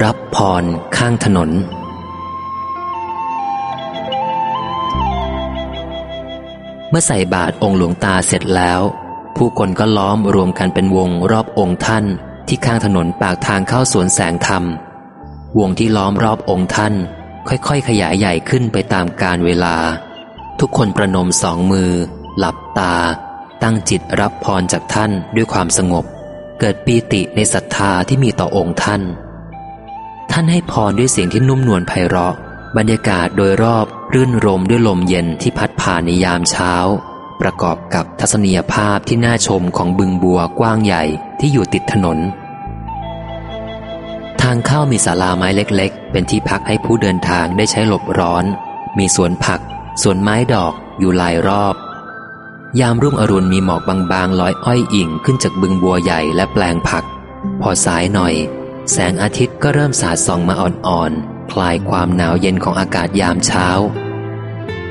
รับพรข้างถนน เมื่อใส่บาตรองค์หลวงตาเสร็จแล้ว ผู้คนก็ล้อมรวมกันเป็นวงรอบองค์ท่านที่ข้างถนนปากทางเข้าสวนแสงธรรม วงที่ล้อมรอบองค์ท่าน ค่อยๆ ขยายใหญ่ขึ้นไปตามกาลเวลา ทุกคนประนมสองมือ หลับตา ตั้งจิตรับพรจากท่านด้วยความสงบ เกิดปีติในศรัทธาที่มีต่อองค์ท่านานให้พรด้วยเสียงที่นุ่มนวลไพเราะ บรรยากาศโดยรอบรื่นรมด้วยลมเย็นที่พัดผ่านในยามเช้า ประกอบกับทัศนียภาพที่น่าชมของบึงบัวกว้างใหญ่ที่อยู่ติดถนน ทางเข้ามีศาลาไม้เล็กๆ เป็นที่พักให้ผู้เดินทางได้ใช้หลบร้อน มีสวนผักสวนไม้ดอกอยู่หลายรอบ ยามรุ่งอรุณมีหมอกบางๆลอยอ้อยอิ่งขึ้นจากบึงบัวใหญ่และแปลงผัก พอสายหน่อย แสงอาทิตย์ก็เริ่มสาดส่องมาอ่อนๆ คลายความหนาวเย็นของอากาศยามเช้า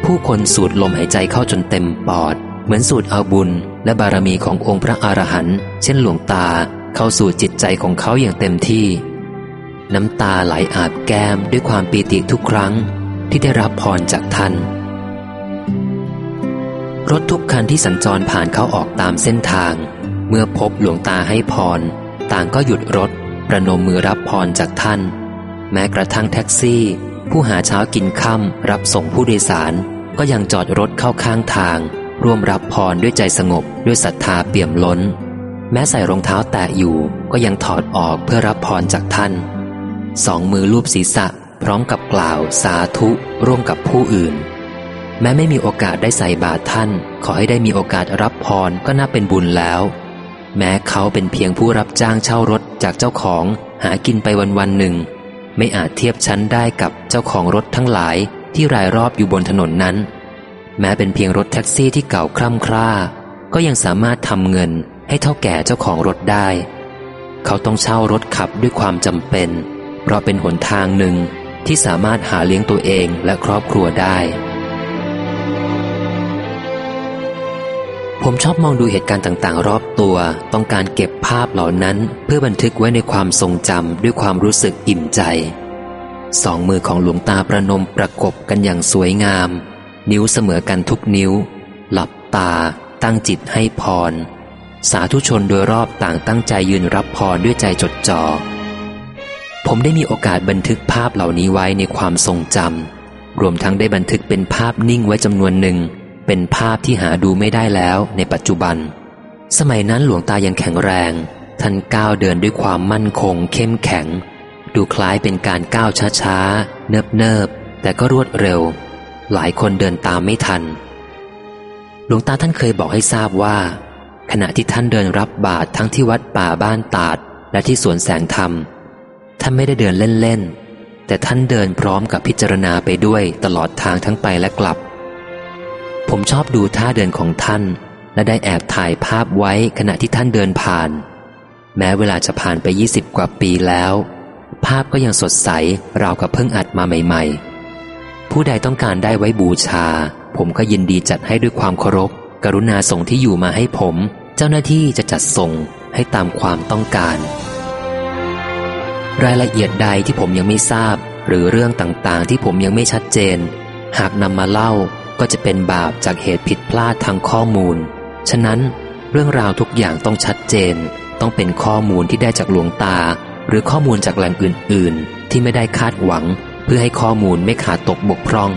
ผู้คนสูดลมหายใจเข้าจนเต็มปอด เหมือนสูดเอาบุญ และบารมีขององค์พระอรหันต์เช่นหลวงตาเข้าสู่จิตใจของเขาอย่างเต็มที่ น้ำตาไหลอาบแก้มด้วยความปีติทุกครั้งที่ได้รับพรจากท่านรถทุกคันที่สัญจรผ่านเข้าออกตามเส้นทาง เมื่อพบหลวงตาให้พร ต่างก็หยุดรถ ประนมมือรับพรจากท่าน แม้กระทั่งแท็กซี่ ผู้หาเช้ากินค่ำรับส่งผู้โดยสาร ก็ยังจอดรถเข้าข้างทาง ร่วมรับพรด้วยใจสงบด้วยศรัทธาเปี่ยมล้น แม้ใส่รองเท้าแตะอยู่ก็ยังถอดออกเพื่อรับพรจากท่าน สองมือลูบศีรษะพร้อมกับกล่าวสาธุ ร่วมกับผู้อื่น แม้ไม่มีโอกาสได้ใส่บาตรท่าน ขอให้ได้มีโอกาสรับพรก็น่าเป็นบุญแล้ว แม้เขาเป็นเพียงผู้รับจ้างเช่ารถจากเจ้าของหากินไปวันวันหนึ่ง ไม่อาจเทียบชั้นได้กับเจ้าของรถทั้งหลายที่รายรอบอยู่บนถนนนั้น แม้เป็นเพียงรถแท็กซี่ที่เก่าคร่ำคร่า ก็ยังสามารถทำเงินให้เท่าแก่เจ้าของรถได้ เขาต้องเช่ารถขับด้วยความจำเป็น เพราะเป็นหนทางหนึ่งที่สามารถหาเลี้ยงตัวเองและครอบครัวได้ ผมชอบมองดูเหตุการณ์ต่างๆ รอบตัว ต้องการเก็บภาพเหล่านั้น เพื่อบันทึกไว้ในความทรงจำด้วยความรู้สึกอิ่มใจ สองมือของหลวงตาประนมประกบกันอย่างสวยงาม นิ้วเสมอกันทุกนิ้ว หลับตา ตั้งจิตให้พร สาธุชนโดยรอบต่างตั้งใจยืนรับพรด้วยใจจดจอ่อ ผมได้มีโอกาสบันทึกภาพเหล่านี้ไว้ในความทรงจำรวมทั้งได้บันทึกเป็นภาพนิ่งไว้จำนวนหนึ่ง เป็นภาพที่หาดูไม่ได้แล้วในปัจจุบัน สมัยนั้นหลวงตายังแข็งแรง ท่านก้าวเดินด้วยความมั่นคง เข้มแข็ง ดูคล้ายเป็นการก้าวช้าๆ เนิบๆ แต่ก็รวดเร็ว หลายคนเดินตามไม่ทัน หลวงตาท่านเคยบอกให้ทราบว่า ขณะที่ท่านเดินรับบาตรทั้งที่วัดป่าบ้านตาด และที่สวนแสงธรรม ท่านไม่ได้เดินเล่นๆ แต่ท่านเดินพร้อมกับพิจารณาไปด้วยตลอดทางทั้งไปและกลับ ผมชอบดูท่าเดินของท่าน และได้แอบถ่ายภาพไว้ขณะที่ท่านเดินผ่าน แม้เวลาจะผ่านไป 20 กว่าปีแล้ว ภาพก็ยังสดใสราวกับเพิ่งอัดมาใหม่ ๆ ผู้ใดต้องการได้ไว้บูชา ผมก็ยินดีจัดให้ด้วยความเคารพ กรุณาส่งที่อยู่มาให้ผม เจ้าหน้าที่จะจัดส่งให้ตามความต้องการ รายละเอียดใดที่ผมยังไม่ทราบ หรือเรื่องต่างๆ ที่ผมยังไม่ชัดเจน หากนำมาเล่า ก็จะเป็นบาปจากเหตุผิดพลาดทางข้อมูล ฉะนั้นเรื่องราวทุกอย่างต้องชัดเจน ต้องเป็นข้อมูลที่ได้จากหลวงตา หรือข้อมูลจากแหล่งอื่น ๆ ที่ไม่ได้คาดหวัง เพื่อให้ข้อมูลไม่ขาดตกบกพร่อง